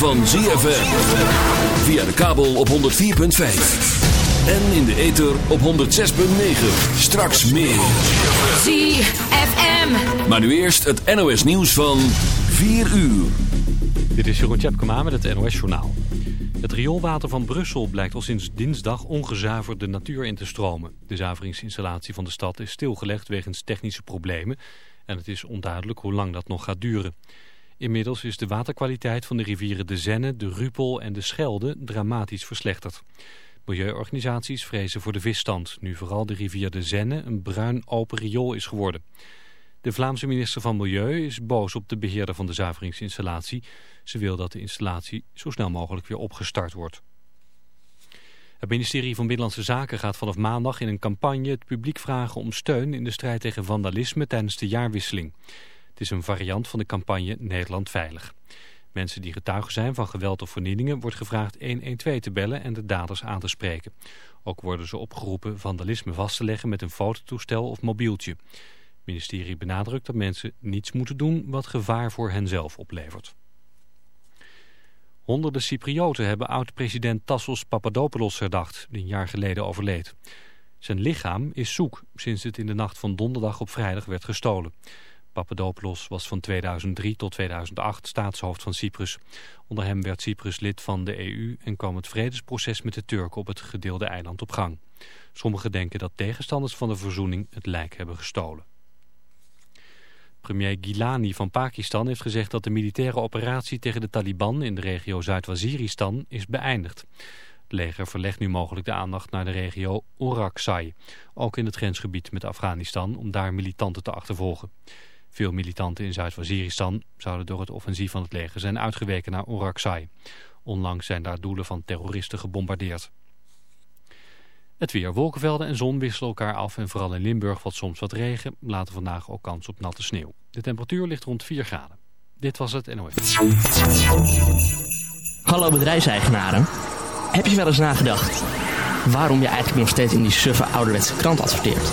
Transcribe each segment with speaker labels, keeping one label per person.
Speaker 1: van ZFM. Via de kabel op 104.5. En in de ether op 106.9. Straks meer.
Speaker 2: ZFM.
Speaker 1: Maar nu eerst het NOS nieuws van 4 uur.
Speaker 3: Dit is Jeroen Tjepkema met het NOS Journaal. Het rioolwater van Brussel blijkt al sinds dinsdag ongezuiverd de natuur in te stromen. De zuiveringsinstallatie van de stad is stilgelegd wegens technische problemen... en het is onduidelijk hoe lang dat nog gaat duren. Inmiddels is de waterkwaliteit van de rivieren de Zenne, de Rupel en de Schelde dramatisch verslechterd. Milieuorganisaties vrezen voor de visstand, nu vooral de rivier de Zenne een bruin open riool is geworden. De Vlaamse minister van Milieu is boos op de beheerder van de zuiveringsinstallatie. Ze wil dat de installatie zo snel mogelijk weer opgestart wordt. Het ministerie van Binnenlandse Zaken gaat vanaf maandag in een campagne het publiek vragen om steun in de strijd tegen vandalisme tijdens de jaarwisseling. Het is een variant van de campagne Nederland Veilig. Mensen die getuigen zijn van geweld of vernielingen wordt gevraagd 112 te bellen en de daders aan te spreken. Ook worden ze opgeroepen vandalisme vast te leggen met een fototoestel of mobieltje. Het ministerie benadrukt dat mensen niets moeten doen wat gevaar voor henzelf oplevert. Honderden Cyprioten hebben oud-president Tassos Papadopoulos herdacht, die een jaar geleden overleed. Zijn lichaam is zoek sinds het in de nacht van donderdag op vrijdag werd gestolen. Papadopoulos was van 2003 tot 2008 staatshoofd van Cyprus. Onder hem werd Cyprus lid van de EU en kwam het vredesproces met de Turken op het gedeelde eiland op gang. Sommigen denken dat tegenstanders van de verzoening het lijk hebben gestolen. Premier Gilani van Pakistan heeft gezegd dat de militaire operatie tegen de Taliban in de regio Zuid-Waziristan is beëindigd. Het leger verlegt nu mogelijk de aandacht naar de regio Orakzai, ook in het grensgebied met Afghanistan, om daar militanten te achtervolgen. Veel militanten in Zuid-Waziristan zouden door het offensief van het leger zijn uitgeweken naar Orakzai. Onlangs zijn daar doelen van terroristen gebombardeerd. Het weer, wolkenvelden en zon wisselen elkaar af en vooral in Limburg wat soms wat regen. Later vandaag ook kans op natte sneeuw. De temperatuur ligt rond 4 graden. Dit was het NOS.
Speaker 4: Hallo bedrijfseigenaren. Heb je wel eens nagedacht waarom je eigenlijk nog steeds in die suffe ouderwetse krant adverteert?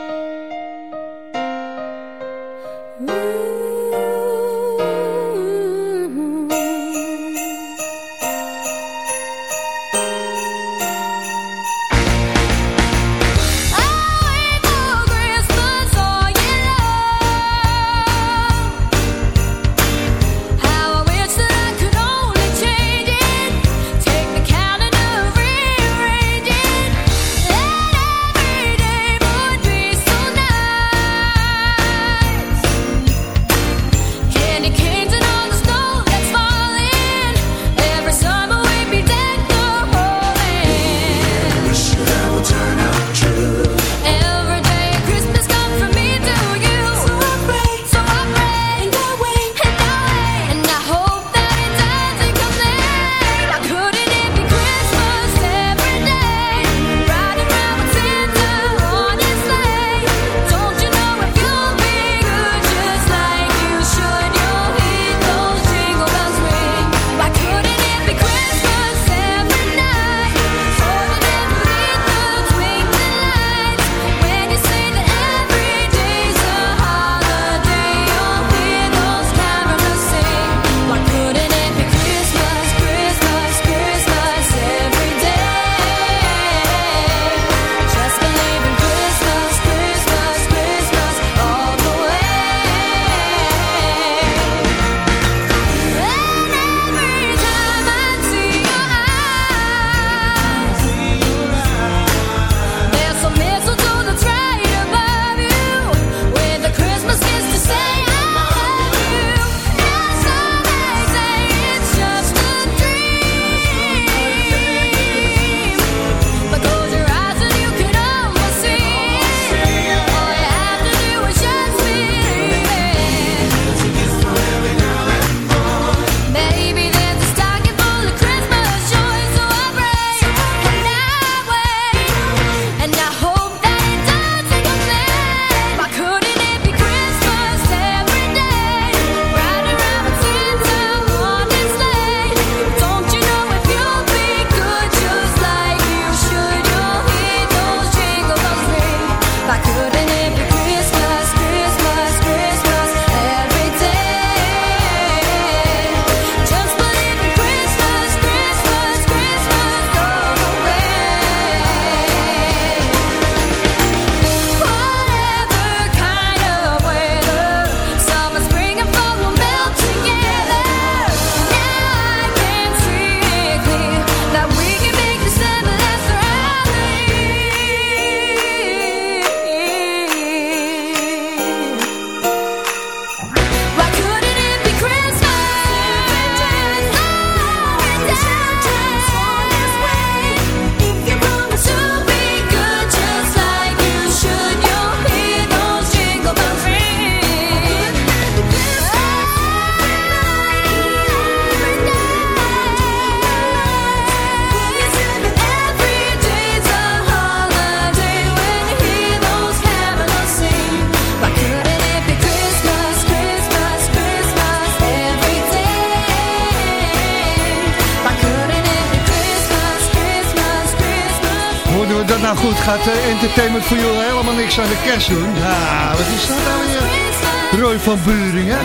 Speaker 2: Goed, gaat uh, Entertainment voor jullie helemaal niks aan de kerst doen? Ja, wat is dat nou weer? Roy van Buringen.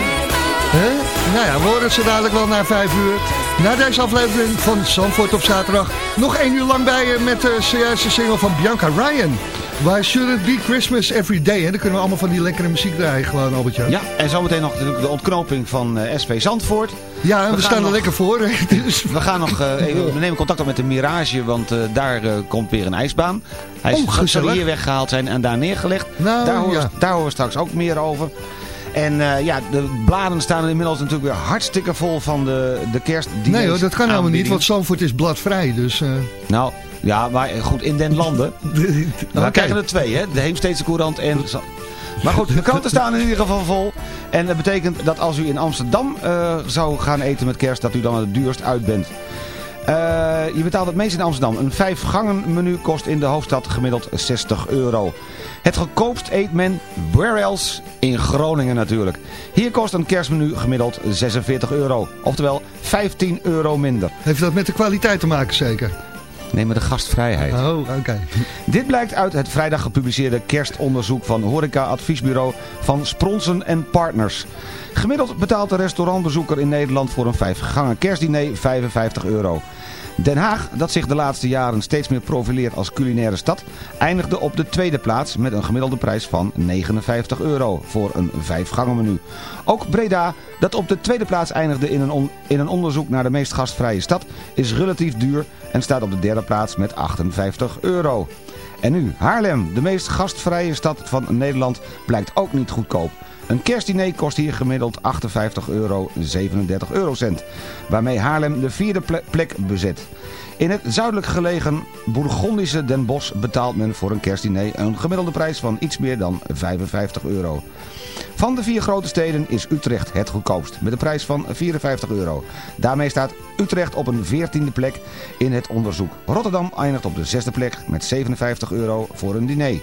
Speaker 2: Huh? Nou ja, we horen ze dadelijk wel na vijf uur. Na deze aflevering van Zandvoort op zaterdag. Nog één uur lang bij je met de zojuiste single van Bianca Ryan. Why should it be Christmas every day? En dan kunnen we allemaal van die lekkere muziek draaien gewoon, Albertje.
Speaker 5: Ja, en zometeen nog de, de ontknoping van uh, SV Zandvoort.
Speaker 2: Ja, en we, we staan er lekker voor.
Speaker 5: dus. We gaan nog uh, even, we nemen contact op met de Mirage, want uh, daar komt weer een ijsbaan. Hij
Speaker 2: oh,
Speaker 5: zal hier weggehaald zijn en daar neergelegd.
Speaker 2: Nou,
Speaker 5: daar, horen,
Speaker 2: ja.
Speaker 5: daar horen we straks ook meer over. En uh, ja, de bladen staan inmiddels natuurlijk weer hartstikke vol van de, de kerst.
Speaker 2: Nee hoor, dat kan helemaal niet, want Zandvoort is bladvrij. Dus, uh...
Speaker 5: Nou, ja, maar goed, in den landen. We okay. krijgen er twee, hè? De Heemsteedse Courant en... Maar goed, de kranten staan in ieder geval vol. En dat betekent dat als u in Amsterdam uh, zou gaan eten met kerst, dat u dan het duurst uit bent. Uh, je betaalt het meest in Amsterdam. Een vijf gangen menu kost in de hoofdstad gemiddeld 60 euro. Het goedkoopst eet men where else? In Groningen natuurlijk. Hier kost een kerstmenu gemiddeld 46 euro. Oftewel 15 euro minder.
Speaker 2: Heeft dat met de kwaliteit te maken zeker?
Speaker 5: Nee, met de gastvrijheid.
Speaker 2: Oh, oké. Okay.
Speaker 5: Dit blijkt uit het vrijdag gepubliceerde kerstonderzoek van Horeca Adviesbureau van Spronsen en Partners. Gemiddeld betaalt de restaurantbezoeker in Nederland voor een vijf gangen kerstdiner 55 euro. Den Haag, dat zich de laatste jaren steeds meer profileert als culinaire stad, eindigde op de tweede plaats met een gemiddelde prijs van 59 euro voor een vijfgangenmenu. Ook Breda, dat op de tweede plaats eindigde in een, in een onderzoek naar de meest gastvrije stad, is relatief duur en staat op de derde plaats met 58 euro. En nu, Haarlem, de meest gastvrije stad van Nederland, blijkt ook niet goedkoop. Een kerstdiner kost hier gemiddeld 58 euro 37 eurocent, waarmee Haarlem de vierde plek bezet. In het zuidelijk gelegen Bourgondische Den Bosch betaalt men voor een kerstdiner een gemiddelde prijs van iets meer dan 55 euro. Van de vier grote steden is Utrecht het goedkoopst, met een prijs van 54 euro. Daarmee staat Utrecht op een 14e plek in het onderzoek. Rotterdam eindigt op de zesde plek met 57 euro voor een diner.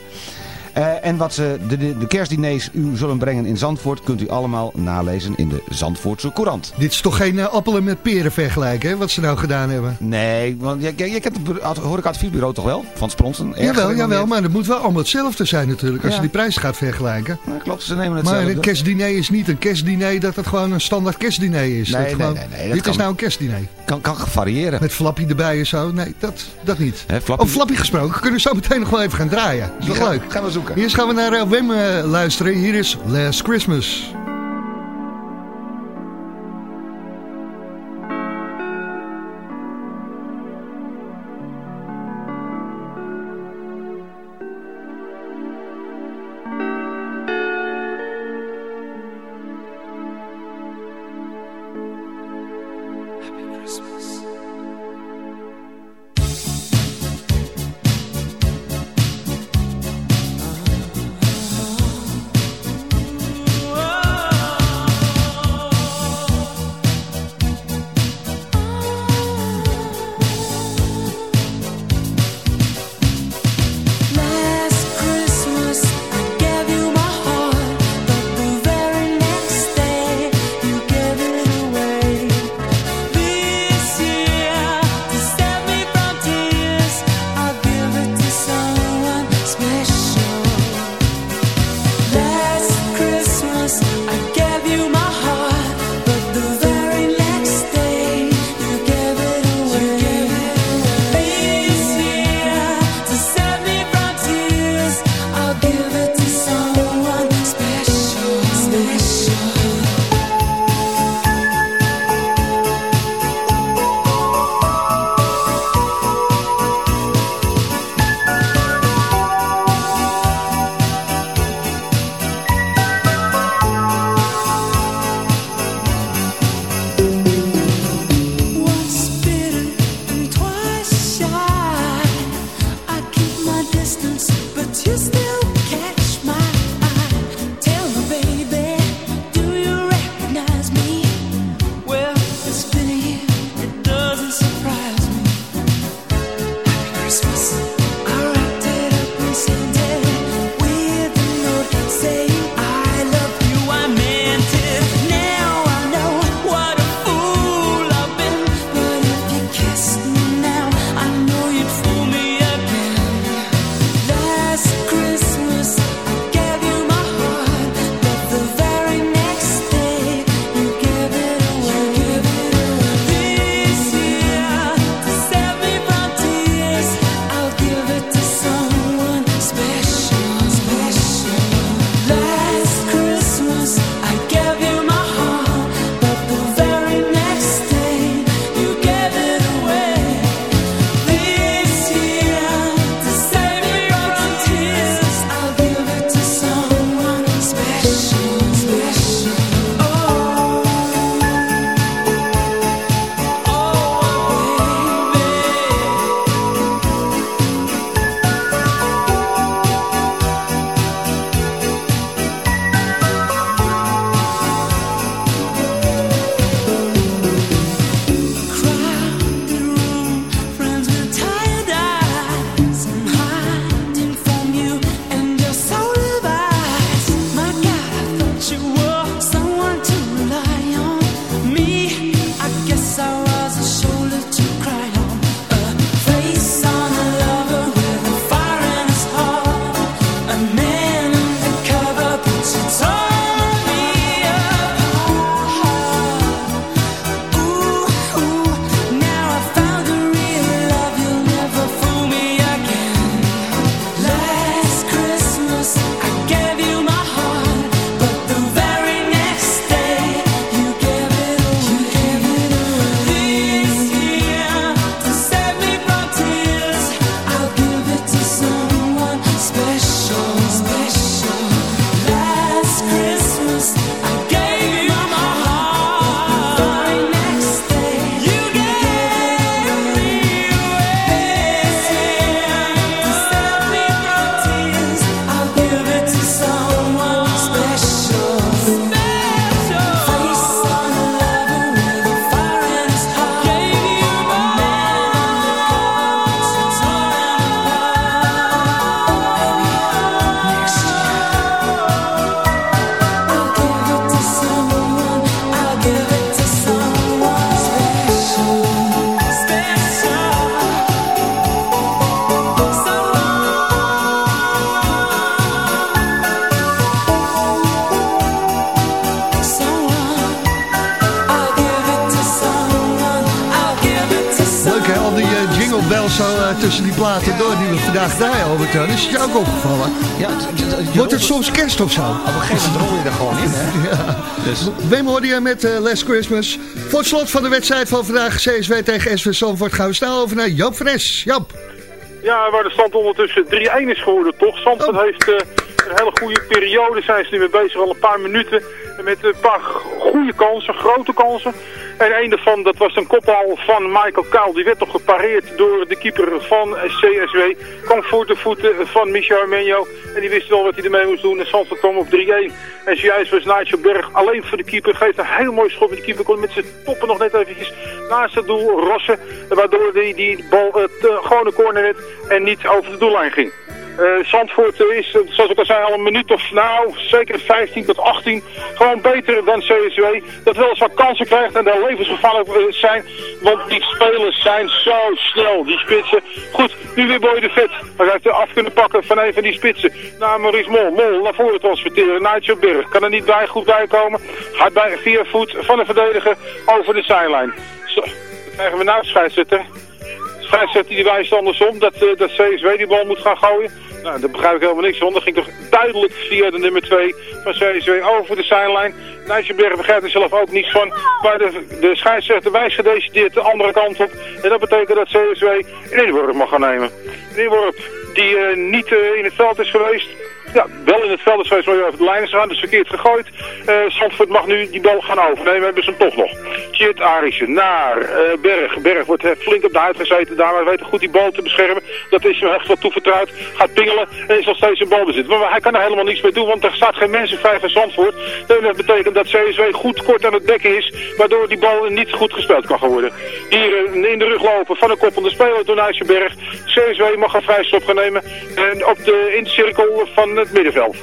Speaker 5: Uh, en wat ze de, de, de, kerstdiners u zullen brengen in Zandvoort... kunt u allemaal nalezen in de Zandvoortse Courant.
Speaker 2: Dit is toch geen uh, appelen met peren vergelijken, hè, wat ze nou gedaan hebben?
Speaker 5: Nee, want je, je, je kent het hoor ik adviesbureau toch wel? Van Spronsen?
Speaker 2: Jawel, jawel, maar het moet wel allemaal hetzelfde zijn natuurlijk... als ja. je die prijs gaat vergelijken.
Speaker 5: Ja, klopt, ze nemen
Speaker 2: het Maar een kerstdiner is niet een kerstdiner dat het gewoon een standaard kerstdiner is.
Speaker 5: Nee, nee,
Speaker 2: gewoon,
Speaker 5: nee, nee,
Speaker 2: Dit
Speaker 5: kan,
Speaker 2: is nou een kerstdiner.
Speaker 5: Kan, kan variëren.
Speaker 2: Met flappie erbij en zo. Nee, dat, dat niet.
Speaker 5: He, flappie...
Speaker 2: Op flappie gesproken kunnen we zo meteen nog wel even gaan draaien. Dat is
Speaker 5: gaan,
Speaker 2: leuk.
Speaker 5: Gaan we.
Speaker 2: Eerst gaan we naar Wim uh, luisteren. Hier is Last Christmas. Vandaag draaien, Albert-Jan. Is het je ook opgevallen?
Speaker 5: Ja,
Speaker 2: Wordt het soms kerst of zo?
Speaker 5: Op een gegeven moment rol je er gewoon in, hè?
Speaker 2: Ja.
Speaker 5: Dus,
Speaker 2: Wim hoorde je met eh Last Christmas. Voor het slot van de wedstrijd van vandaag, CSW tegen SV Zandvoort, gaan we snel over naar Joop Fres. Jap.
Speaker 6: Ja, waar de stand ondertussen 3-1 is geworden, toch? Zandvoort
Speaker 2: Oh.
Speaker 6: heeft eh, een hele goede periode. Zijn ze nu mee bezig, al een paar minuten. Met een paar goede kansen, grote kansen. En een daarvan, dat was een kopbal van Michael Kuil. Die werd toch gepareerd door de keeper van CSW. Kwam voor de voeten van Michel Armenio. En die wist wel wat hij ermee moest doen. En Zandvoort kwam op 3-1. En zojuist was Nigel Berg alleen voor de keeper. Geeft een heel mooi schot. De keeper kon met zijn toppen nog net eventjes naast het doel rossen. Waardoor die, die bal het gewoon een corner werd en niet over de doellijn ging. Uh, is, uh, zoals ik al zei, al een minuut of nou, zeker 15 tot 18, gewoon beter dan CSW. Dat wel eens wat kansen krijgt en daar levensgevaarlijk uh, zijn, want die spelers zijn zo snel, die spitsen. Goed, nu weer Boy de Vet. Hij heeft er af kunnen pakken van een van die spitsen. Naar Maurice Mol. Mol naar voren transporteren. Nigel Berg kan er niet bij, goed bij komen. Gaat bij via voet van de verdediger over de zijlijn. Zo, krijgen we nou scheidsrechter scheidsrechter die wijst andersom dat, uh, dat CSW die bal moet gaan gooien. Nou, daar begrijp ik helemaal niks van. Dat ging toch duidelijk via de nummer 2 van CSW over de zijlijn. Nijsselberg begrijpt er zelf ook niets van. Maar de, de scheidsrechter wijst gedecideerd de andere kant op. En dat betekent dat CSW een inworp mag gaan nemen. Een inworp die uh, niet uh, in het veld is geweest. Ja, wel in het veld is geweest, maar over de lijn is gegaan, dus verkeerd gegooid. Uh, Zandvoort mag nu die bal gaan overnemen, hebben ze hem toch nog. Tjit Arissen naar uh, Berg. Berg wordt flink op de huid gezeten, daar maar weet goed die bal te beschermen. Dat is hem echt wat toevertrouwd. Gaat pingelen en is nog steeds een balbezit. Maar hij kan er helemaal niets mee doen, want er staat geen mensen vrij van Zandvoort. Dat betekent dat CSW goed kort aan het bekken is, waardoor die bal niet goed gespeeld kan worden. Hier in de rug lopen van een koppelde speler door Nijsselberg. CSW mag een vrijstop gaan nemen en op de in de cirkel van het middenveld.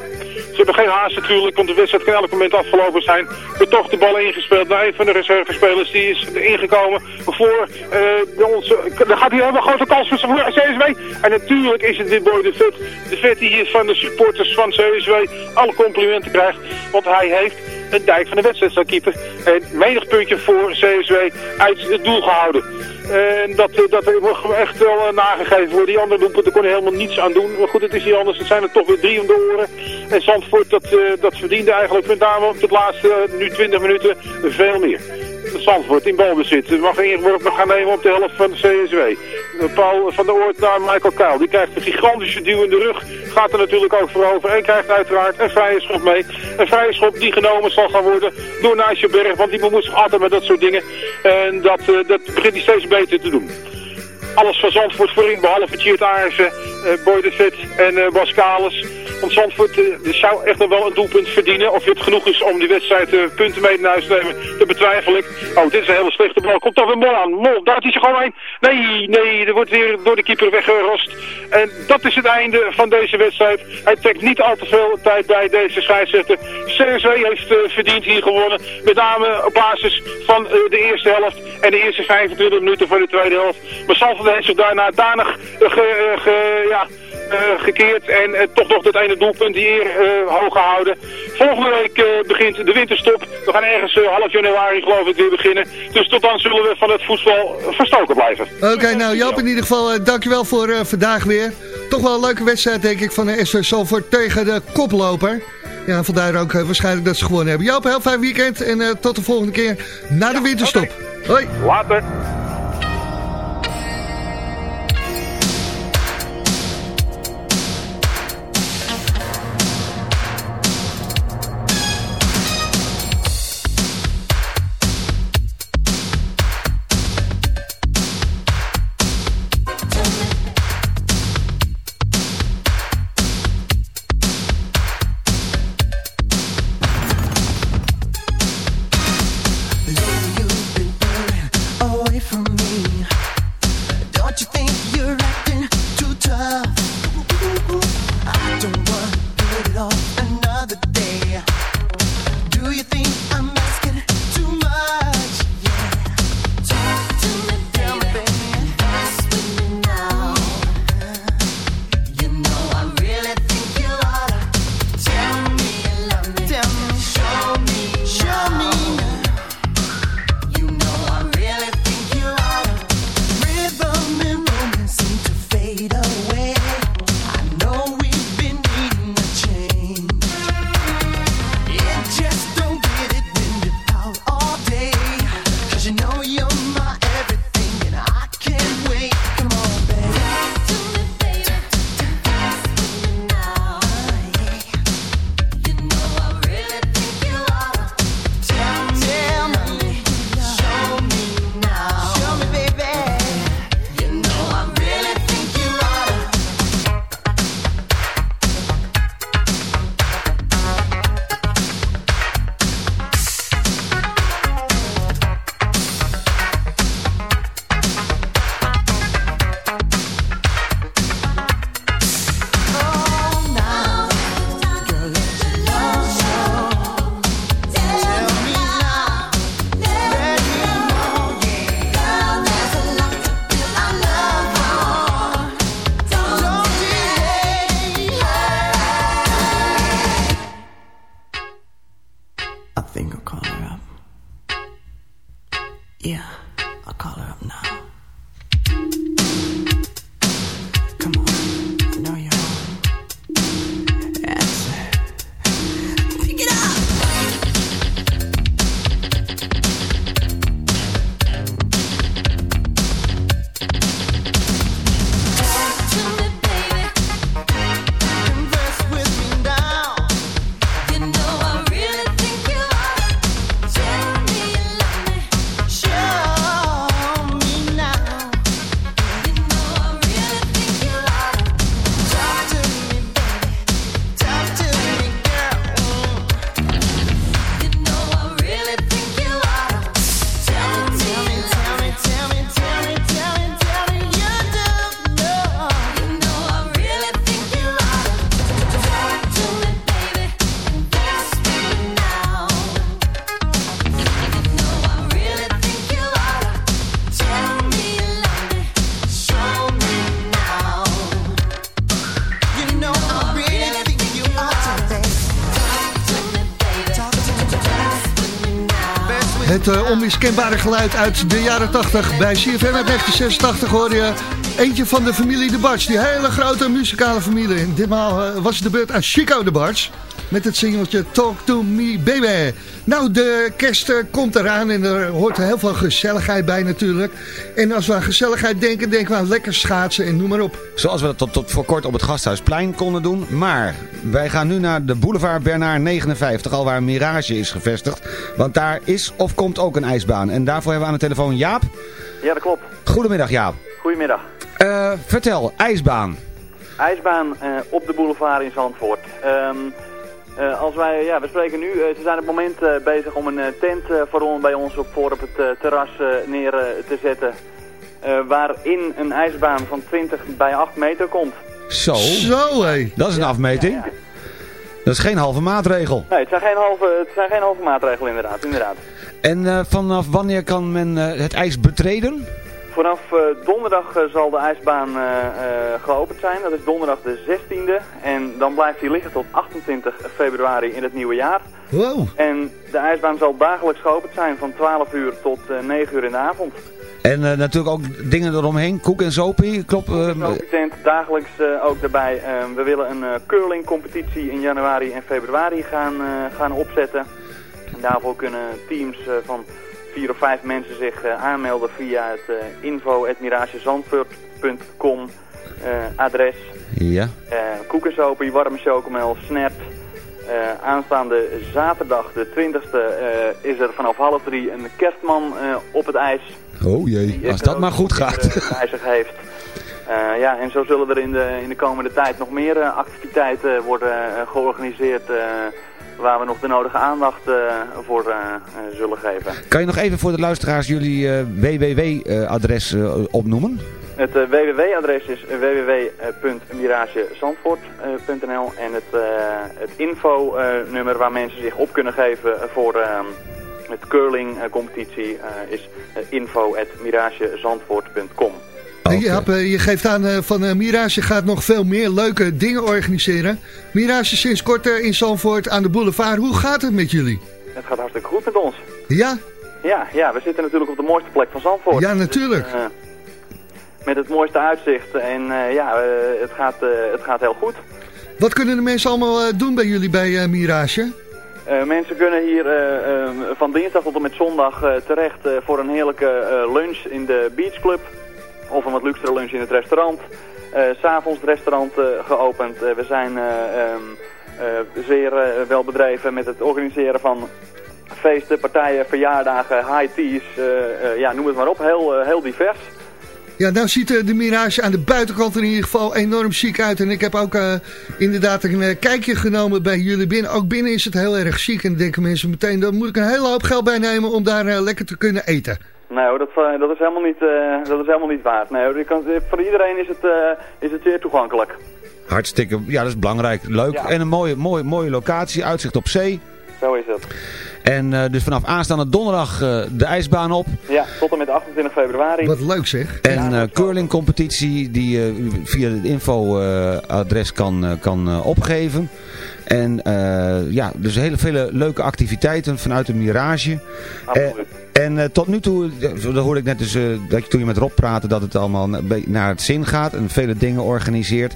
Speaker 6: Ze hebben geen haast natuurlijk, want de wedstrijd kan elk moment afgelopen zijn. Er toch de bal ingespeeld naar een van de reservespelers. Die is ingekomen voor uh, onze... Dan gaat hij helemaal grote kans voor CSW. En natuurlijk is het dit boy de Vet. De Vet die hier van de supporters van CSW alle complimenten krijgt. Want hij heeft een dijk van de wedstrijd zou keeper. En menig puntje voor CSW uit het doel gehouden. En dat, dat moet echt wel nagegeven worden. Die andere doelpunten kon helemaal niets aan doen. Maar goed, het is niet anders. Het zijn er toch weer drie om de oren. En Zandvoort, dat, dat verdiende eigenlijk met name op de laatste nu 20 minuten veel meer. Zandvoort in balbezit. Mag ingeworpen gaan nemen op de helft van de CSW. Paul van der Oort naar Michael Kuil. Die krijgt een gigantische duw in de rug. Gaat er natuurlijk ook voor over. En krijgt uiteraard een vrije schop mee. Een vrije schop die genomen zal gaan worden door Nijsselberg. Want die bemoeit zich altijd met dat soort dingen. En dat, uh, dat begint hij steeds beter te doen. Alles van Zandvoort voorin, behalve Tjeerd Aarsen, uh, Vet en uh, Bas Kalis. Want Zandvoort uh, zou echt nog wel een doelpunt verdienen. Of het genoeg is om die wedstrijd punten mee naar huis te nemen, dat betwijfel ik. Oh, dit is een hele slechte bal. Komt toch weer Mol aan. Mol, daar is hij gewoon heen. Nee, nee, er wordt weer door de keeper weggerost. En dat is het einde van deze wedstrijd. Hij trekt niet al te veel tijd bij deze scheidsrechter. CSW heeft verdiend hier gewonnen. Met name op basis van de eerste helft en de eerste 25 minuten van de tweede helft. Maar Zandvoort zich daarna danig ge, ge, ja, uh, gekeerd en toch nog dat ene doelpunt hier hoog gehouden. Volgende week begint de winterstop. We gaan ergens half januari geloof ik weer beginnen. Dus tot dan zullen we van het voetbal verstoken blijven.
Speaker 2: Oké, okay, nou Joop in ieder geval dankjewel voor vandaag weer. Toch wel een leuke wedstrijd denk ik van de SV Salford tegen de koploper. Ja, vandaar ook waarschijnlijk dat ze gewonnen hebben. Joop, heel fijn weekend en tot de volgende keer na de winterstop. Hoi.
Speaker 6: Later.
Speaker 2: Het onmiskenbare geluid uit de jaren 80. Bij CFM uit 1986 hoorde je eentje van de familie De Barts. Die hele grote muzikale familie. En ditmaal eh, was het de beurt aan Chico De Barts. Met het singeltje Talk to Me Baby. Nou, de kerst eh, komt eraan en er hoort heel veel gezelligheid bij natuurlijk. En als we aan gezelligheid denken, denken we aan lekker schaatsen en noem maar op.
Speaker 5: Zoals we dat tot, tot voor kort op het Gasthuisplein konden doen. Maar wij gaan nu naar de boulevard Bernard 59, al waar Mirage is gevestigd. Want daar is of komt ook een ijsbaan. En daarvoor hebben we aan de telefoon Jaap.
Speaker 7: Ja, dat klopt.
Speaker 5: Goedemiddag Jaap.
Speaker 7: Goedemiddag.
Speaker 5: Eh, vertel, ijsbaan.
Speaker 7: IJsbaan eh, op de boulevard in Zandvoort. Ehm, eh, als wij, ja, we spreken nu, eh, ze zijn op het moment eh, bezig om een tent eh, voor ons, bij ons op, voor op het terras eh, neer eh, te zetten. eh, waarin een ijsbaan van 20 bij 8 meter komt.
Speaker 5: Zo,
Speaker 2: Zo hé.
Speaker 5: dat is een afmeting. Dat is geen halve maatregel.
Speaker 7: Nee, het zijn geen halve, het zijn geen halve maatregelen inderdaad. inderdaad.
Speaker 5: En eh, vanaf wanneer kan men eh, het ijs betreden?
Speaker 7: Vanaf eh, donderdag eh, zal de ijsbaan eh, geopend zijn. Dat is donderdag de 16e. En dan blijft hij liggen tot 28 februari in het nieuwe jaar.
Speaker 2: Wow.
Speaker 7: En de ijsbaan zal dagelijks geopend zijn van 12 uur tot eh, 9 uur in de avond.
Speaker 5: En natuurlijk ook dingen eromheen, koek en zopie. Klopt,
Speaker 7: De tent dagelijks ook daarbij. Eh, we willen een eh, curling competitie in januari en februari gaan, gaan opzetten. En daarvoor kunnen teams van vier of vijf mensen zich eh, aanmelden via het uh, info.miragezandvoort.com eh, adres.
Speaker 5: ja.
Speaker 7: Koekensopie, warme chocomel. Eh, aanstaande zaterdag, de 20e, eh, is er vanaf half drie een kerstman eh, op het ijs.
Speaker 5: Oh jee, als dat maar goed gaat.
Speaker 7: eh, bij zich heeft. Eh, ja, en zo zullen er in de, in de komende tijd nog meer eh, activiteiten worden eh, georganiseerd... waar we nog de nodige aandacht eh, voor eh, zullen geven.
Speaker 5: Kan je nog even voor de luisteraars jullie eh, www-adres opnoemen?
Speaker 7: Het www-adres is www.miragezandvoort.nl en het, het info-nummer waar mensen zich op kunnen geven voor eh, het curling-competitie is info.miragezandvoort.com.
Speaker 2: Eh, je geeft aan eh, van eh, Mirage gaat nog veel meer leuke dingen organiseren. Mirage sinds kort eh, in Zandvoort aan de boulevard. Hoe gaat het met jullie?
Speaker 7: Het gaat hartstikke goed met ons.
Speaker 2: Ja?
Speaker 7: Ja, ja, we zitten natuurlijk op de mooiste plek van Zandvoort.
Speaker 2: Ja, natuurlijk.
Speaker 7: Dus, met het mooiste uitzicht en eh, ja, eh, het, gaat, eh, het gaat heel goed.
Speaker 2: Wat kunnen de mensen allemaal doen bij jullie bij Mirage?
Speaker 7: Eh, mensen kunnen hier van dinsdag tot en met zondag eh, terecht eh, voor een heerlijke eh, lunch in de Beach Club. Of een wat luxere lunch in het restaurant. Eh, S'avonds het restaurant eh, geopend. Eh, we zijn eh, ehm, eh, zeer wel bedreven met het organiseren van feesten, partijen, verjaardagen, high teas. ja, noem het maar op. Heel, heel divers.
Speaker 2: Ja, nou ziet de Mirage aan de buitenkant in ieder geval enorm chic uit. En ik heb ook inderdaad een kijkje genomen bij jullie binnen. Ook binnen is het heel erg chic. En denken mensen meteen, daar moet ik een hele hoop geld bij nemen om daar lekker te kunnen eten.
Speaker 7: Nee hoor, dat, eh, dat, is helemaal niet, eh, dat is helemaal niet waard. Nee hoor, je kan, voor iedereen is het, eh, is het zeer toegankelijk.
Speaker 5: Hartstikke, ja dat is belangrijk. Leuk.
Speaker 7: Ja.
Speaker 5: En een mooie, mooie, mooie locatie, uitzicht op zee.
Speaker 7: Zo is het.
Speaker 5: En eh, dus vanaf aanstaande donderdag eh, de ijsbaan op.
Speaker 7: Ja, tot en met 28 februari.
Speaker 2: Wat leuk zeg.
Speaker 5: En eh curlingcompetitie die eh, u via het infoadres kan, kan eh, opgeven. En eh, ja, dus hele vele leuke activiteiten vanuit de Mirage.
Speaker 7: Absoluut.
Speaker 5: En eh, tot nu toe, eh, dat hoorde ik net dus, eh, dat je, toen je met Rob praatte, dat het allemaal naar het zin gaat en vele dingen organiseert.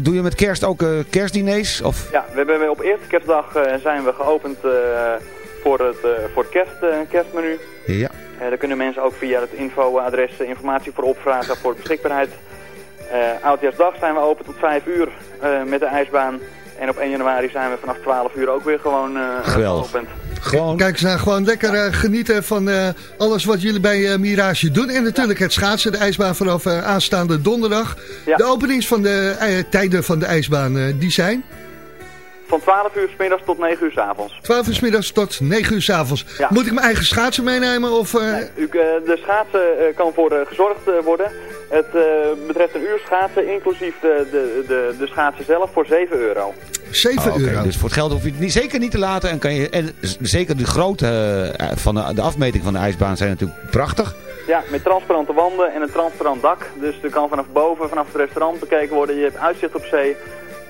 Speaker 5: Doe je met kerst ook kerstdiners? Of?
Speaker 7: Ja, we hebben op eerste kerstdag zijn we geopend voor het, voor het kerst, kerstmenu.
Speaker 5: Ja.
Speaker 7: Daar kunnen mensen ook via het infoadres informatie voor opvragen voor beschikbaarheid. Oudjaarsdag zijn we open tot 5 uur met de ijsbaan. En op 1 januari zijn we vanaf 12 uur ook weer gewoon
Speaker 5: Geweldig.
Speaker 7: geopend.
Speaker 5: Gewoon,
Speaker 2: Kijk eens naar, gewoon lekker eh, genieten van eh, alles wat jullie bij eh, Mirage doen. En natuurlijk het schaatsen, de ijsbaan vanaf eh, aanstaande donderdag.
Speaker 7: Ja.
Speaker 2: De openings van de eh, tijden van de ijsbaan, eh, die zijn
Speaker 7: Van 12 uur 's middags tot 9 uur 's avonds.
Speaker 2: 12 uur 's middags tot 9 uur 's avonds.
Speaker 7: Ja.
Speaker 2: Moet ik mijn eigen schaatsen meenemen? Of, eh,
Speaker 7: U, eh, de schaatsen eh, kan voor eh, gezorgd worden. Het eh, betreft een uur schaatsen, inclusief de, de, de, de schaatsen zelf, voor 7 euro.
Speaker 2: 7
Speaker 5: Oh, oké.
Speaker 2: euro.
Speaker 5: Dus voor het geld hoef je het niet, zeker niet te laten. En, kan je, en zeker de grootte van de, de afmeting van de ijsbaan zijn natuurlijk prachtig.
Speaker 7: Ja, met transparante wanden en een transparant dak. Dus er kan vanaf boven, vanaf het restaurant bekeken worden. Je hebt uitzicht op zee.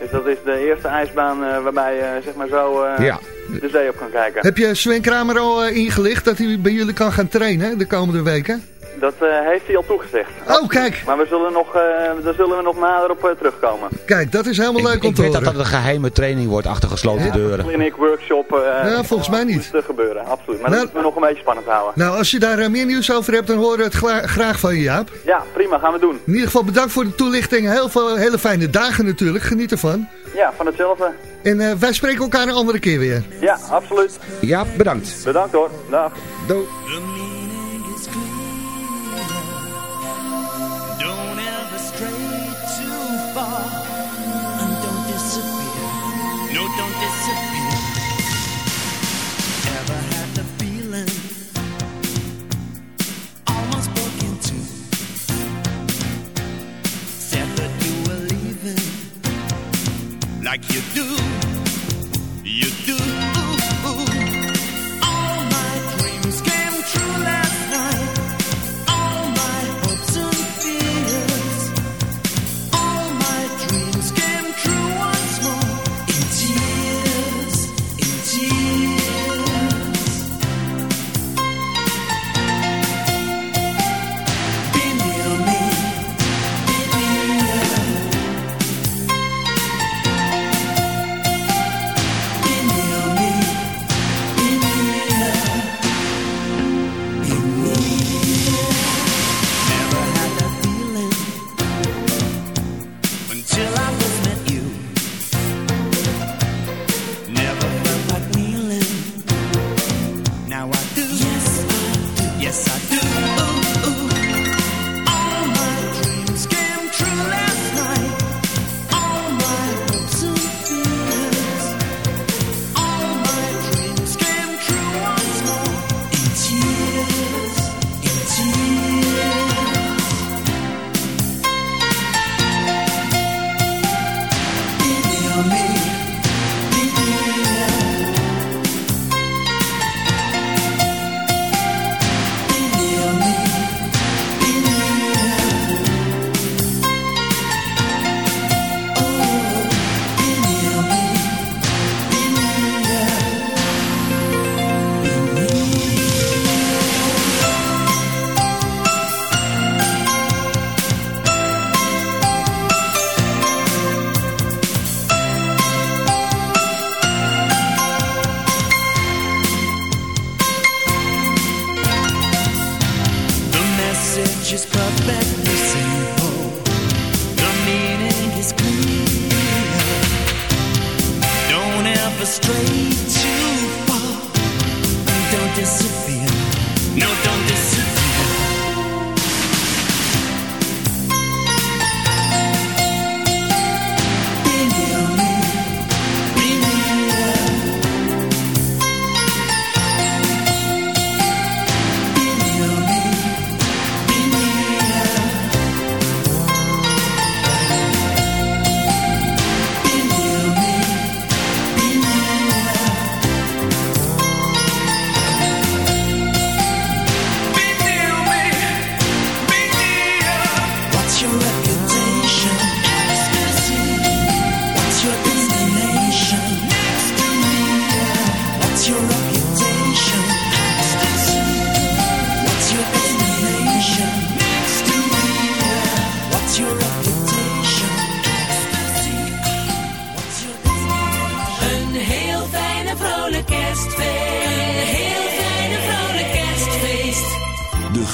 Speaker 7: Dus dat is de eerste ijsbaan eh, waarbij je zeg maar zo eh,
Speaker 5: Ja.
Speaker 7: de zee op kan kijken.
Speaker 2: Heb je Sven Kramer al eh, ingelicht dat hij bij jullie kan gaan trainen de komende weken?
Speaker 7: Dat eh, heeft hij al toegezegd.
Speaker 2: Oh, kijk.
Speaker 7: Maar we zullen nog, eh, daar zullen we nog nader op eh, terugkomen.
Speaker 2: Kijk, dat is helemaal
Speaker 5: Ik,
Speaker 2: leuk om
Speaker 5: ik
Speaker 2: te
Speaker 5: weet dat
Speaker 2: horen.
Speaker 5: dat een geheime training wordt achter gesloten deuren.
Speaker 7: Clinic, workshop. eh,
Speaker 2: Ja, volgens mij niet.
Speaker 7: moet te gebeuren, absoluut. Maar
Speaker 2: Nou-
Speaker 7: dat moeten we nog een beetje spannend houden.
Speaker 2: Nou, als je daar meer nieuws over hebt, dan horen we het graag van je, Jaap.
Speaker 7: Ja, prima, gaan we doen.
Speaker 2: In ieder geval bedankt voor de toelichting. Heel veel hele fijne dagen natuurlijk. Geniet ervan.
Speaker 7: Ja, van hetzelfde.
Speaker 2: En eh, wij spreken elkaar een andere keer weer.
Speaker 7: Ja, absoluut.
Speaker 5: Ja, bedankt.
Speaker 7: Bedankt hoor. Dag.
Speaker 5: Doei.
Speaker 8: Like you do.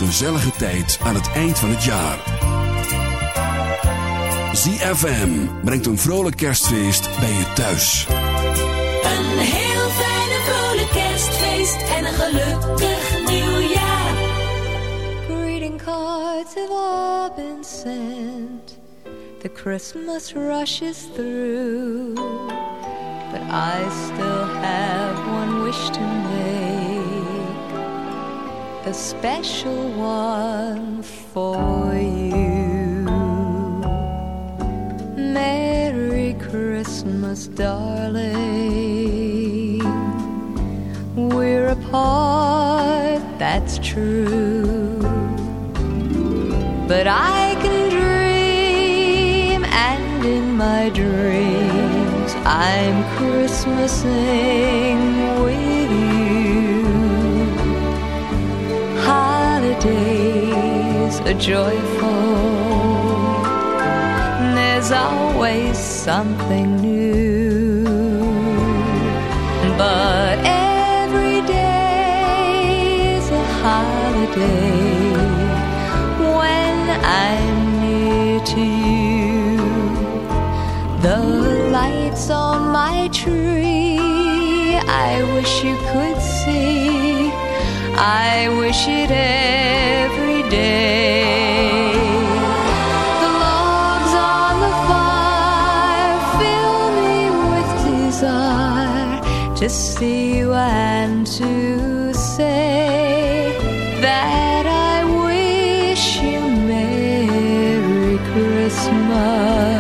Speaker 1: Gezellige tijd aan het eind van het jaar. ZFM brengt een vrolijk kerstfeest bij je thuis.
Speaker 9: Een heel fijne vrolijk kerstfeest en een gelukkig nieuwjaar.
Speaker 10: Greeting cards have all been sent. The Christmas rush is through. But I still have one wish to make. A special one for you. Merry Christmas, darling. We're apart, that's true. But I can dream, and in my dreams, I'm Christmasing with Holidays are joyful, there's always something new. But every day is a holiday when I'm near to you. The lights on my tree, I wish you could. I wish it every day. The logs on the fire fill me with desire to see you and to say that I wish you Merry Christmas.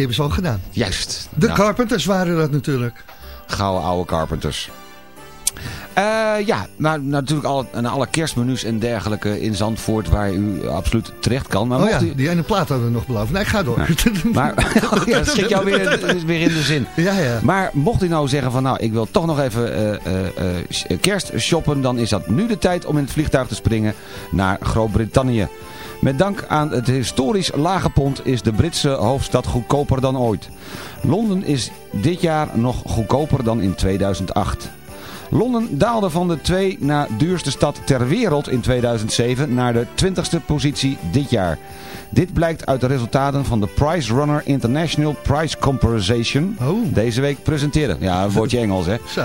Speaker 2: Hebben ze al gedaan.
Speaker 5: Juist.
Speaker 2: De
Speaker 5: Nou,
Speaker 2: Carpenters waren dat natuurlijk.
Speaker 5: Gouden oude Carpenters. Eh, ja, maar natuurlijk al, en alle kerstmenu's en dergelijke in Zandvoort waar u absoluut terecht kan. Maar
Speaker 2: oh ja,
Speaker 5: u,
Speaker 2: die ene plaat hadden we nog beloofd. Nee, ga door.
Speaker 5: maar oh ja, dat schiet jou weer, weer in de zin.
Speaker 2: Ja, ja.
Speaker 5: Maar mocht u nou zeggen van nou, ik wil toch nog even sh- kerst shoppen, dan is dat nu de tijd om in het vliegtuig te springen naar Groot-Brittannië. Met dank aan het historisch lage pond is de Britse hoofdstad goedkoper dan ooit. Londen is dit jaar nog goedkoper dan in 2008. Londen daalde van de twee na duurste stad ter wereld in 2007 naar de 20ste positie dit jaar. Dit blijkt uit de resultaten van de Price Runner International Price Comparison
Speaker 2: Oh.
Speaker 5: deze week presenteren. Ja, een woordje Engels hè.
Speaker 2: Zo.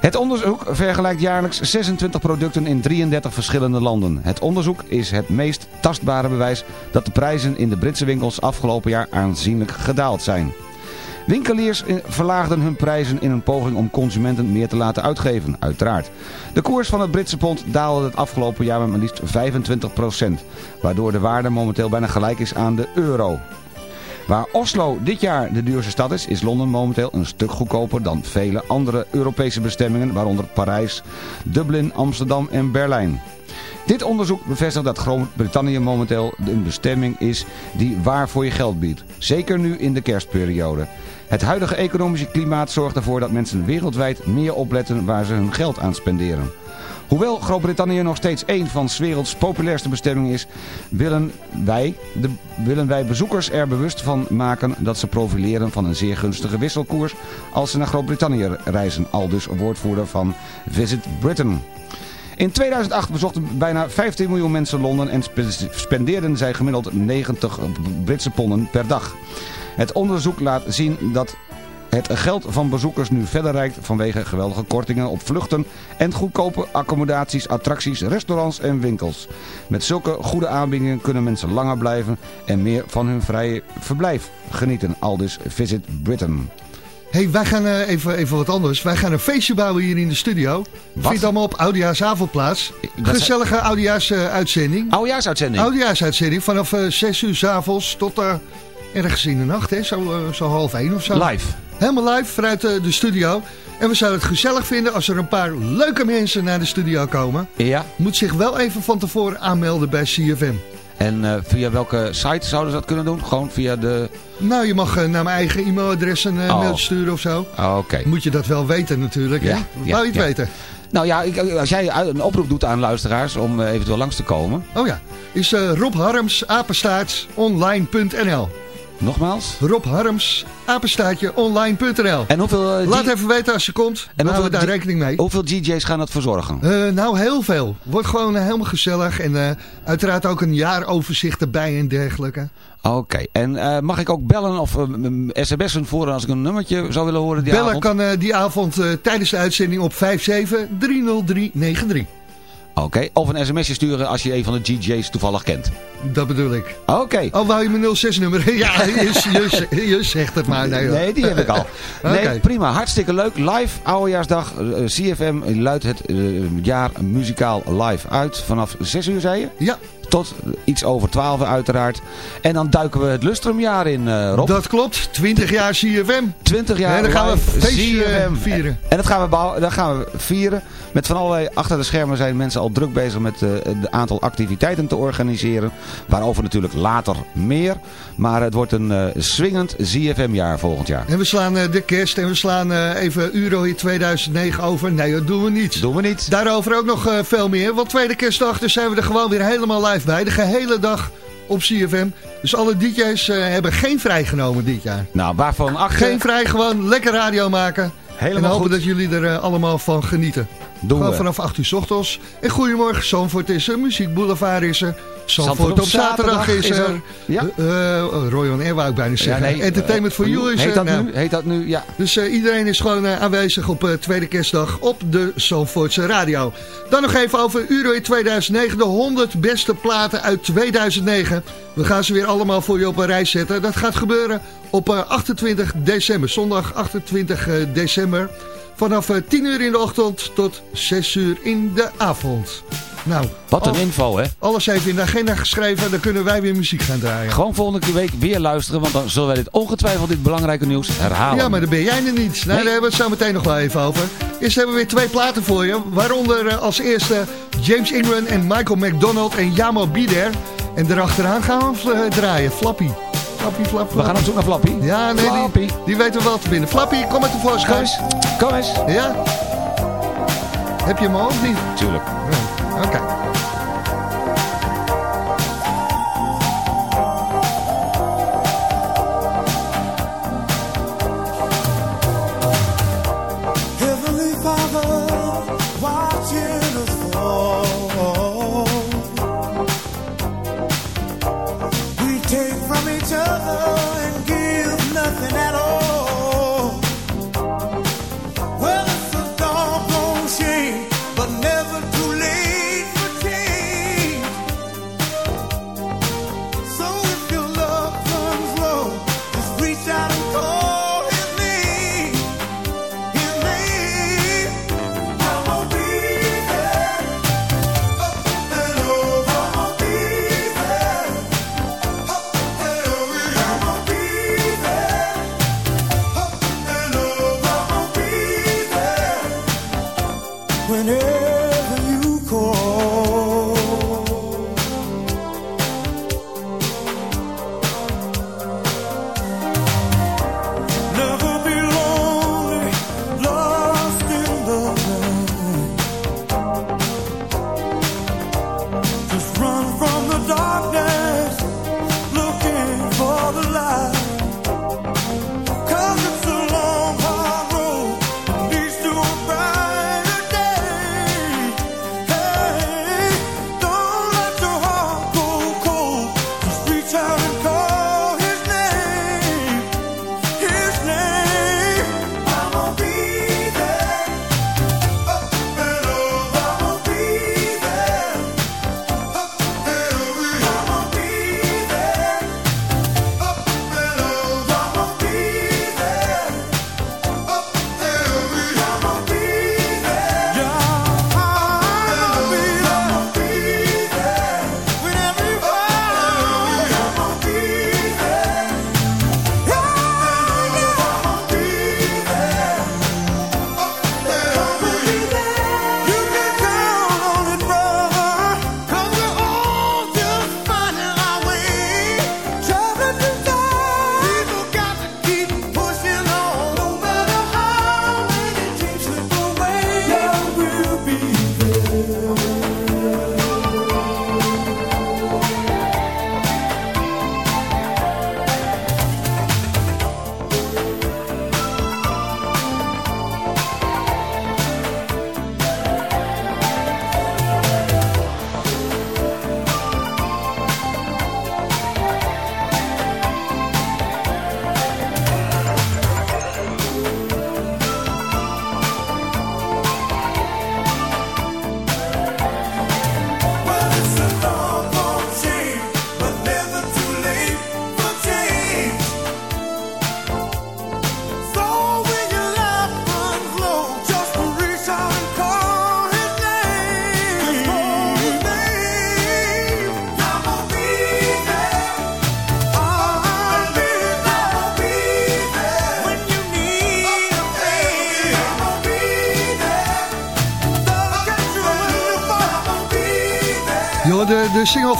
Speaker 5: Het onderzoek vergelijkt jaarlijks 26 producten in 33 verschillende landen. Het onderzoek is het meest tastbare bewijs dat de prijzen in de Britse winkels afgelopen jaar aanzienlijk gedaald zijn. Winkeliers eh, verlaagden hun prijzen in een poging om consumenten meer te laten uitgeven, uiteraard. De koers van het Britse pond daalde het afgelopen jaar met maar liefst 25%, waardoor de waarde momenteel bijna gelijk is aan de euro. Waar Oslo dit jaar de duurste stad is, is Londen momenteel een stuk goedkoper dan vele andere Europese bestemmingen, waaronder Parijs, Dublin, Amsterdam en Berlijn. Dit onderzoek bevestigt dat Groot-Brittannië momenteel een bestemming is die waar voor je geld biedt. Zeker nu in de kerstperiode. Het huidige economische klimaat zorgt ervoor dat mensen wereldwijd meer opletten waar ze hun geld aan spenderen. Hoewel Groot-Brittannië nog steeds een van 's werelds populairste bestemmingen is, willen wij, de, willen wij bezoekers er bewust van maken dat ze profileren van een zeer gunstige wisselkoers als ze naar Groot-Brittannië reizen. Aldus woordvoerder van Visit Britain. In 2008 bezochten bijna 15 miljoen mensen Londen en spe- spendeerden zij gemiddeld 90 Britse ponden per dag. Het onderzoek laat zien dat het geld van bezoekers nu verder reikt vanwege geweldige kortingen op vluchten en goedkope accommodaties, attracties, restaurants en winkels. Met zulke goede aanbiedingen kunnen mensen langer blijven en meer van hun vrije verblijf genieten. Aldus Visit Britain.
Speaker 2: hey, wij gaan eh, even, even wat anders. Wij gaan een feestje bouwen hier in de studio. Vindt allemaal op Oudejaarsavond plaats.
Speaker 5: Dat
Speaker 2: Gezellige Oudejaarsuitzending.
Speaker 5: Oudejaarsuitzending.
Speaker 2: Oudejaarsuitzending vanaf eh 6 uur s avonds tot eh, ergens in de nacht, hè? Zo, eh, zo half één of zo.
Speaker 5: Live.
Speaker 2: Helemaal live vanuit eh, de studio. En we zouden het gezellig vinden als er een paar leuke mensen naar de studio komen.
Speaker 5: Ja.
Speaker 2: Moet zich wel even van tevoren aanmelden bij CFM.
Speaker 5: En eh, via welke site zouden ze dat kunnen doen? Gewoon via de...
Speaker 2: Nou, je mag eh, naar mijn eigen e-mailadres een
Speaker 5: Oh.
Speaker 2: mailtje sturen of zo.
Speaker 5: Oh, Oké.
Speaker 2: Moet je dat wel weten natuurlijk,
Speaker 5: Ja,
Speaker 2: hè?
Speaker 5: ja,
Speaker 2: Wou je het
Speaker 5: ja.
Speaker 2: weten?
Speaker 5: Nou ja, ik, als jij een oproep doet aan luisteraars om eventueel langs te komen.
Speaker 2: Oh ja, is Rob Harms, apenstaarts, online.nl.
Speaker 5: Nogmaals.
Speaker 2: Rob Harms, apenstaartje, online.nl.
Speaker 5: En hoeveel, eh,
Speaker 2: Laat even weten als je komt. En houden we daar rekening mee.
Speaker 5: Hoeveel DJ's gaan dat verzorgen?
Speaker 2: Eh, nou, heel veel. Wordt gewoon eh, helemaal gezellig. En uiteraard ook een jaaroverzicht erbij en dergelijke.
Speaker 5: Oké. En mag ik ook bellen of sms'en voor als ik een nummertje zou willen horen die
Speaker 2: Bellen
Speaker 5: avond?
Speaker 2: kan die avond tijdens de uitzending op 5730393.
Speaker 5: Oké. Of een sms'je sturen als je een van de DJ's toevallig kent.
Speaker 2: Dat bedoel ik.
Speaker 5: Oké.
Speaker 2: Oh, wou je mijn 06-nummer? ja, je, je, je zegt het maar. Nee.
Speaker 5: Nee, die heb ik al. Nee, prima. Hartstikke leuk. Live, oudejaarsdag. eh, CFM luidt het eh, jaar muzikaal live uit. Vanaf 6 uur, zei je?
Speaker 2: Ja,
Speaker 5: Tot iets over 12 uiteraard. En dan duiken we het Lustrumjaar in, eh, Rob.
Speaker 2: dat klopt. 20 jaar CFM.
Speaker 5: 20 jaar
Speaker 2: En dan gaan we feestje,
Speaker 5: CFM.
Speaker 2: vieren.
Speaker 5: En dat gaan we, bouwen, dat gaan we vieren. Met van allerlei, achter de schermen zijn mensen al druk bezig met eh, een aantal activiteiten te organiseren. Waarover natuurlijk later meer. Maar het wordt een eh, swingend CFM-jaar volgend jaar.
Speaker 2: En we slaan eh, de kerst en we slaan even Euro in 2009 over. Nee, dat doen we niet.
Speaker 5: Doen we niet.
Speaker 2: Daarover ook nog veel meer. Want tweede kerstdag, dus zijn we er gewoon weer helemaal live bij. De gehele dag op CFM. Dus alle DJ's hebben geen vrijgenomen dit jaar.
Speaker 5: Nou, waarvan acht
Speaker 2: Geen vrij, gewoon lekker radio maken.
Speaker 5: Helemaal
Speaker 2: en hopen
Speaker 5: goed.
Speaker 2: dat jullie er allemaal van genieten.
Speaker 5: Doen
Speaker 2: gewoon
Speaker 5: we.
Speaker 2: vanaf 8 uur s ochtends. En goedemorgen, Zandvoort is er. Muziek Boulevard is er. Zandvoort,
Speaker 5: Zandvoort
Speaker 2: op zaterdag, is er.
Speaker 5: Ja.
Speaker 2: Eh, eh, Roy on Air wou ik bijna zeggen. Entertainment for
Speaker 5: eh,
Speaker 2: You is
Speaker 5: heet
Speaker 2: er.
Speaker 5: dat
Speaker 2: Nou,
Speaker 5: nu? Heet dat nu? Ja.
Speaker 2: dus iedereen is gewoon aanwezig op tweede kerstdag op de Zandvoortse radio. Dan nog even over Euro in 2009. De 100 beste platen uit 2009. We gaan ze weer allemaal voor je op een rij zetten. Dat gaat gebeuren op eh, 28 december. Zondag 28 eh, december. Vanaf eh, 10 uur in de ochtend tot 6 uur in de avond. Nou,
Speaker 5: Wat een
Speaker 2: al-
Speaker 5: info, hè?
Speaker 2: alles even in de agenda geschreven. Dan kunnen wij weer muziek gaan draaien.
Speaker 5: Gewoon volgende week weer luisteren, want dan zullen wij dit ongetwijfeld, dit belangrijke nieuws, herhalen.
Speaker 2: Ja, maar dan ben jij er niet. Nou,
Speaker 5: Nee.
Speaker 2: daar hebben we het zo meteen nog wel even over. Eerst hebben we weer twee platen voor je. Waaronder eh, als eerste James Ingram en Michael McDonald en Yamo Be There. En daarachteraan gaan we eh, draaien. Flappy. Flappy, flap,
Speaker 5: We gaan op zoek naar Flappy.
Speaker 2: Ja, nee,
Speaker 5: Flappy.
Speaker 2: die, die weten we wel te vinden. Flappy, kom maar
Speaker 5: Kom
Speaker 2: tevoorschijn.
Speaker 5: eens. Kom eens.
Speaker 2: Ja? Heb je hem al of niet?
Speaker 5: Tuurlijk.
Speaker 2: Ja. Oké.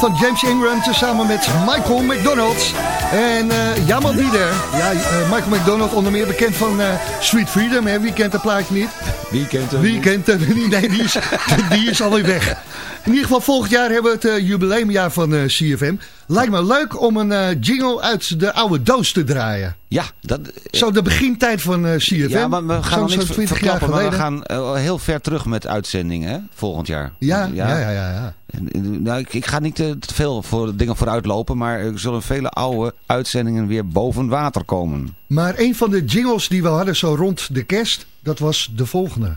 Speaker 2: Van James Ingram samen met Michael McDonald. En uh, Jamal Bieder. Ja, uh, Michael McDonald onder meer bekend van uh, Sweet Freedom. Hè? Wie kent de plaatje niet?
Speaker 5: Wie kent hem
Speaker 2: Wie kent hem niet? Nee, die is, die is alweer weg. In ieder geval volgend jaar hebben we het jubileumjaar van CFM. Lijkt me leuk om een jingle uit de oude doos te draaien.
Speaker 5: Ja, dat...
Speaker 2: Zo de begintijd van CFM.
Speaker 5: Ja, maar we gaan
Speaker 2: zo,
Speaker 5: nog
Speaker 2: zo
Speaker 5: niet
Speaker 2: 20 jaar geleden.
Speaker 5: we gaan heel ver terug met uitzendingen hè, volgend jaar.
Speaker 2: Ja, ja, ja. ja.
Speaker 5: Nou, ik, ga niet te, veel voor dingen vooruitlopen, maar er zullen vele oude uitzendingen weer boven water komen.
Speaker 2: Maar een van de jingles die we hadden zo rond de kerst, dat was de volgende.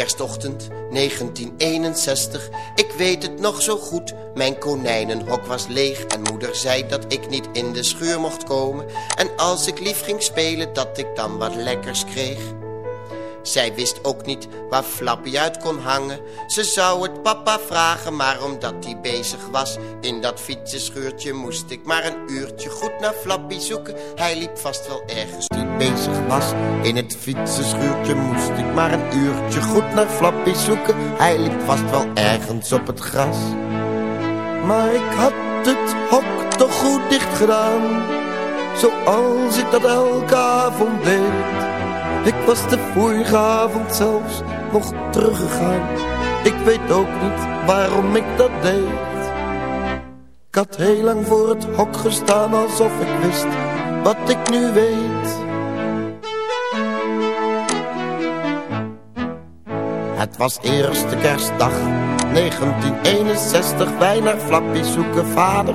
Speaker 11: Kerstochtend 1961, ik weet het nog zo goed. Mijn konijnenhok was leeg en moeder zei dat ik niet in de schuur mocht komen. En als ik lief ging spelen, dat ik dan wat lekkers kreeg. Zij wist ook niet waar Flappy uit kon hangen. Ze zou het papa vragen, maar omdat hij bezig was in dat fietsenschuurtje moest ik maar een uurtje goed naar Flappy zoeken. Hij liep vast wel ergens die bezig was in het fietsenschuurtje moest ik maar een uurtje goed naar Flappy zoeken. Hij liep vast wel ergens op het gras.
Speaker 12: Maar ik had het hok toch goed dicht gedaan, zoals ik dat elke avond deed. Ik was de vorige avond zelfs nog teruggegaan. Ik weet ook niet waarom ik dat deed. Ik had heel lang voor het hok gestaan alsof ik wist wat ik nu weet.
Speaker 11: Het was eerste kerstdag 1961, wij naar Flappy zoeken vader.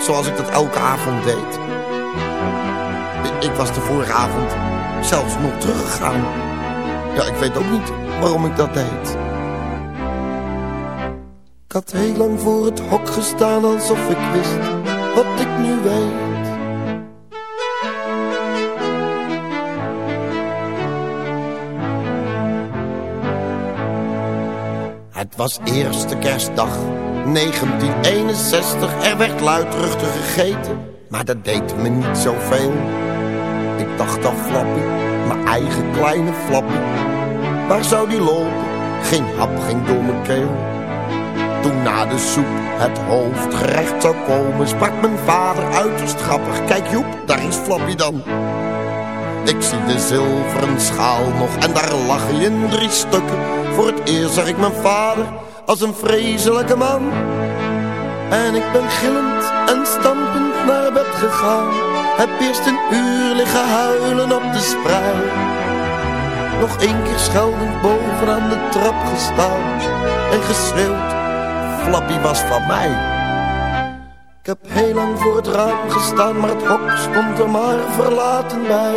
Speaker 11: Zoals ik dat elke avond deed. Ik was de vorige avond zelfs nog teruggegaan. Ja, ik weet ook niet waarom ik dat deed.
Speaker 12: Ik had heel lang voor het hok gestaan alsof ik wist wat ik nu weet.
Speaker 11: Het was eerste kerstdag 1961. Er werd luidruchtig gegeten, maar dat deed me niet zoveel. Ik dacht aan Flappy, mijn eigen kleine Flappy. Waar zou die lopen? Geen hap door mijn keel. Toen na de soep het hoofdgerecht zou komen, sprak mijn vader uiterst grappig. Kijk Joep, daar is Flappy dan. Ik zie de zilveren schaal nog en daar lag hij in drie stukken. Voor het eerst zag ik mijn vader als een vreselijke man. En ik ben gillend en stampend naar bed gegaan. Heb eerst een uur liggen huilen op de sprei. Nog één keer scheldend bovenaan de trap gestaan. En geschreeuwd, Flappy was van mij. Ik heb heel lang voor het raam gestaan, maar het hok stond er maar verlaten bij.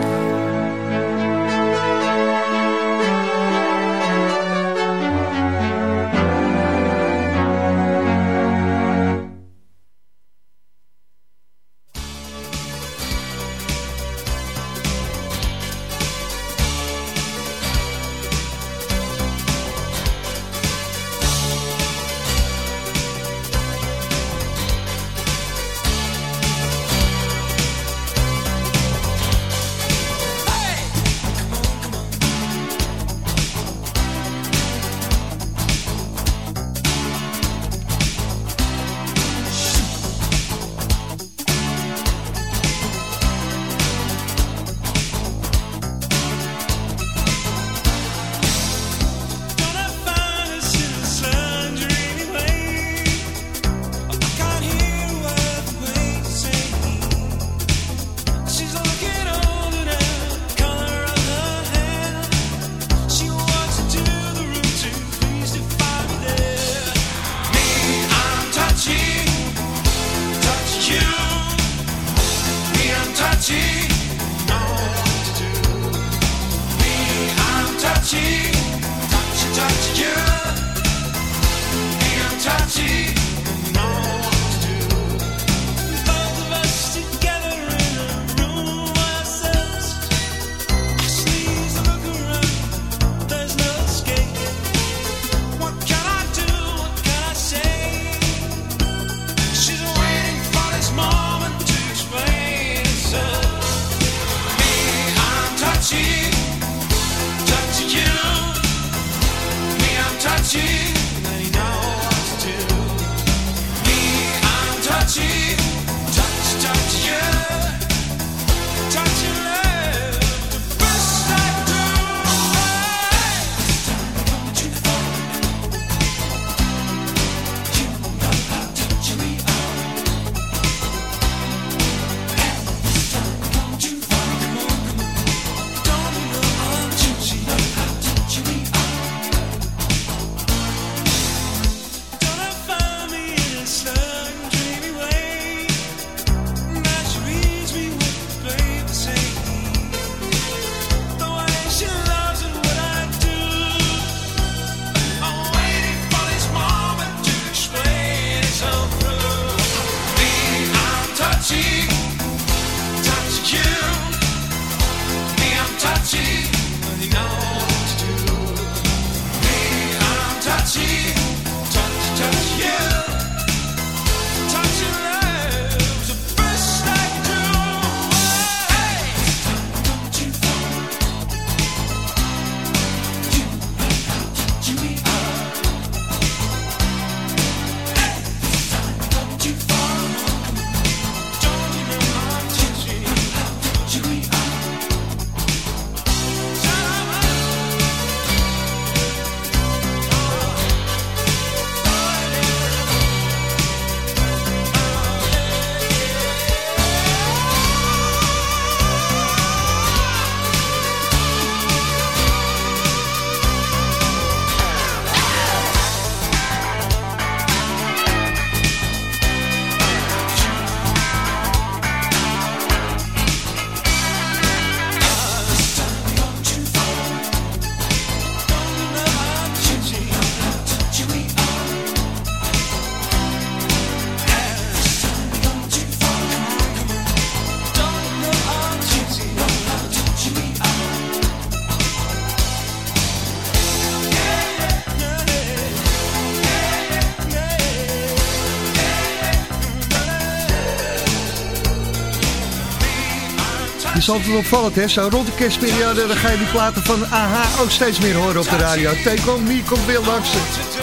Speaker 2: Altijd opvallend, hè? Zo rond de kerstperiode dan ga je die platen van AHA ook steeds meer horen op de radio. Take on me komt weer langs.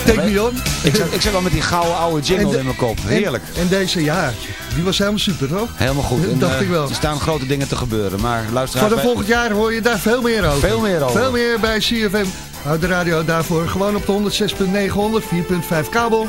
Speaker 2: Take me on.
Speaker 5: Ik zit, ik zit al met die gouden oude jingle
Speaker 2: de-
Speaker 5: in mijn kop. Heerlijk.
Speaker 2: En, en deze, ja, die was helemaal super, toch?
Speaker 5: Helemaal goed. En,
Speaker 2: dacht
Speaker 5: eh,
Speaker 2: ik wel.
Speaker 5: Er staan grote dingen te gebeuren. Maar luister
Speaker 2: Voor de volgend jaar hoor je daar veel meer over.
Speaker 5: Veel meer over.
Speaker 2: Veel meer bij CFM. Houd de radio daarvoor gewoon op de 106.9, 104.5 kabel.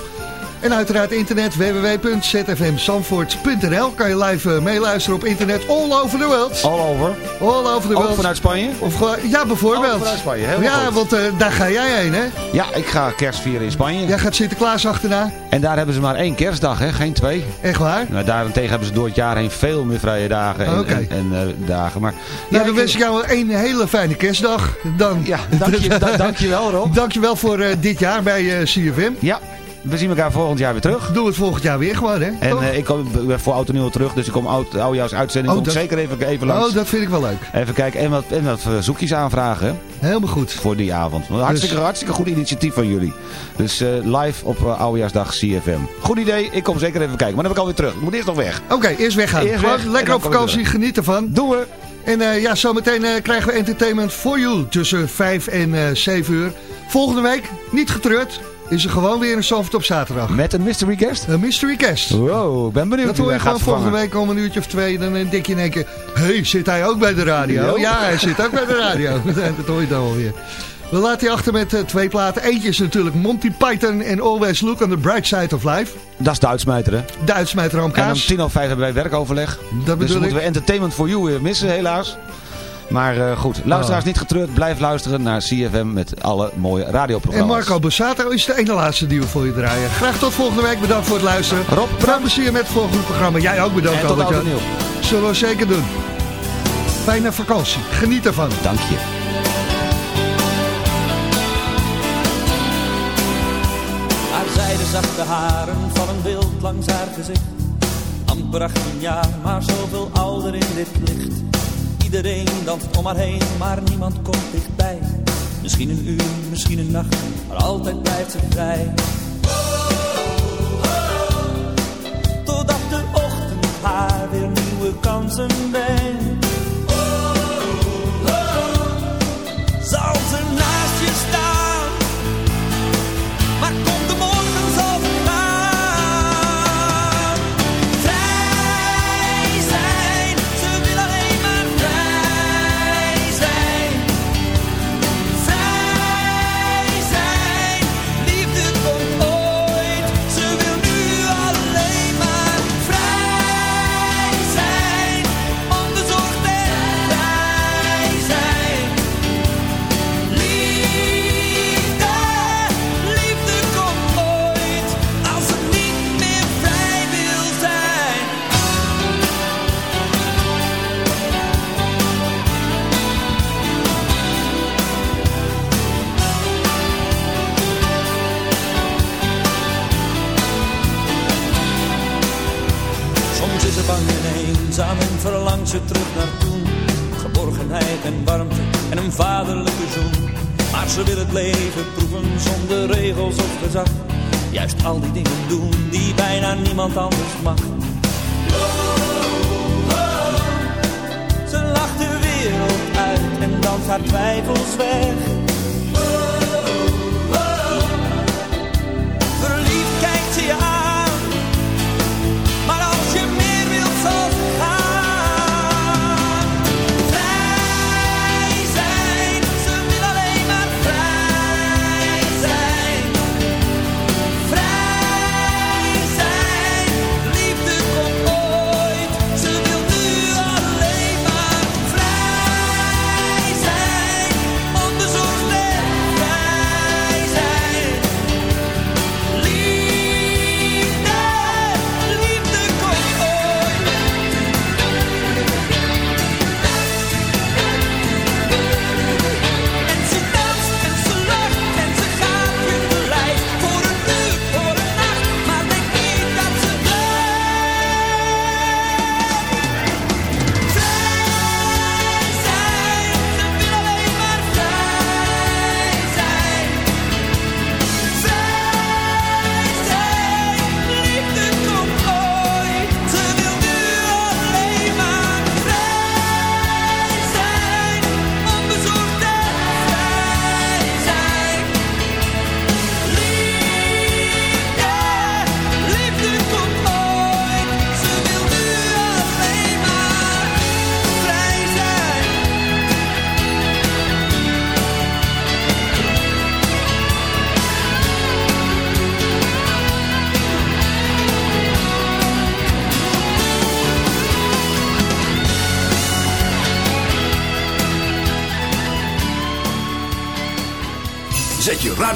Speaker 2: En uiteraard internet www.zfmzandvoort.nl Kan je live eh, meeluisteren op internet all over the world.
Speaker 5: All over.
Speaker 2: All over the
Speaker 5: Ook
Speaker 2: world.
Speaker 5: vanuit Spanje?
Speaker 2: Of, ja, bijvoorbeeld.
Speaker 5: Ook vanuit Spanje,
Speaker 2: ja,
Speaker 5: goed.
Speaker 2: want eh, daar ga jij heen, hè?
Speaker 5: Ja, ik ga kerst vieren in Spanje.
Speaker 2: Jij gaat Sinterklaas achterna.
Speaker 5: En daar hebben ze maar één kerstdag, hè? geen twee.
Speaker 2: Echt waar?
Speaker 5: Nou, daarentegen hebben ze door het jaar heen veel meer vrije dagen en,
Speaker 2: Oké.
Speaker 5: en, en, eh, dagen. Maar,
Speaker 2: Nou, dan wens ik jou een hele fijne kerstdag. Dan.
Speaker 5: Ja, dank je, da- dankjewel Rob.
Speaker 2: Dankjewel voor eh, dit jaar bij CFM.
Speaker 5: Ja, we zien elkaar volgend jaar weer terug.
Speaker 2: Doe het volgend jaar weer gewoon, hè?
Speaker 5: En eh, ik kom voor Oud en Nieuw terug, dus ik kom oud, uitzending.
Speaker 2: Oh, dat-
Speaker 5: zeker even, even langs.
Speaker 2: Oh, dat vind ik wel leuk.
Speaker 5: Even kijken en wat, en wat verzoekjes aanvragen
Speaker 2: Helemaal goed.
Speaker 5: voor die avond. Hartstikke,
Speaker 2: Dus-
Speaker 5: hartstikke goed initiatief van jullie. Dus eh, live op uh, Oudejaarsdag CFM. Goed idee, ik kom zeker even kijken. Maar dan ben ik alweer terug. Ik moet eerst nog weg.
Speaker 2: Oké, eerst weggaan.
Speaker 5: Eerst weg
Speaker 2: lekker op vakantie,
Speaker 5: terug.
Speaker 2: geniet ervan.
Speaker 5: Doen we.
Speaker 2: En eh, ja, zometeen eh, krijgen we Entertainment for You tussen 5 en eh 7 uur. Volgende week, niet getreurd, is er gewoon weer een Zandvoort op zaterdag.
Speaker 5: Met een mystery guest?
Speaker 2: Een mystery guest.
Speaker 5: Wow, ik ben benieuwd
Speaker 2: Dat hoor je gewoon volgende week om een uurtje of twee. Dan eh, denk je in één keer, hé, hey, zit hij ook bij de radio?
Speaker 5: Ja.
Speaker 2: Ja, hij zit ook bij de radio. dat hoor je dan wel weer. We laten je achter met eh, twee platen. Eentje is natuurlijk Monty Python en Always Look on the Bright Side of Life.
Speaker 5: Dat is de uitsmijter, hè?
Speaker 2: De uitsmijter
Speaker 5: En om tien over vijf hebben wij werkoverleg.
Speaker 2: Dat
Speaker 5: dus
Speaker 2: bedoel
Speaker 5: dan moeten
Speaker 2: ik.
Speaker 5: we Entertainment for You weer missen, helaas. Maar eh, goed, luisteraars
Speaker 2: Oh.
Speaker 5: niet getreurd. Blijf luisteren naar CFM met alle mooie
Speaker 2: En
Speaker 5: radioprogramma's.
Speaker 2: Marco Bussato is de ene laatste die we voor je draaien. Graag tot volgende week. Bedankt voor het luisteren.
Speaker 5: Rob,
Speaker 2: Bedankt plezier met het volgende programma. Jij ook bedankt,
Speaker 5: En tot oud en nieuw.
Speaker 2: Zullen we zeker doen. Fijne vakantie. Geniet ervan.
Speaker 5: Dank je.
Speaker 8: Haar zijde zachte haren vallen wild langs haar gezicht. Amper 18 jaar, maar zoveel ouder in dit licht. Iedereen danst om haar heen, maar niemand komt dichtbij. Misschien een uur, misschien een nacht, maar altijd blijft ze vrij. Totdat de ochtend haar weer nieuwe kansen brengt.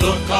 Speaker 13: look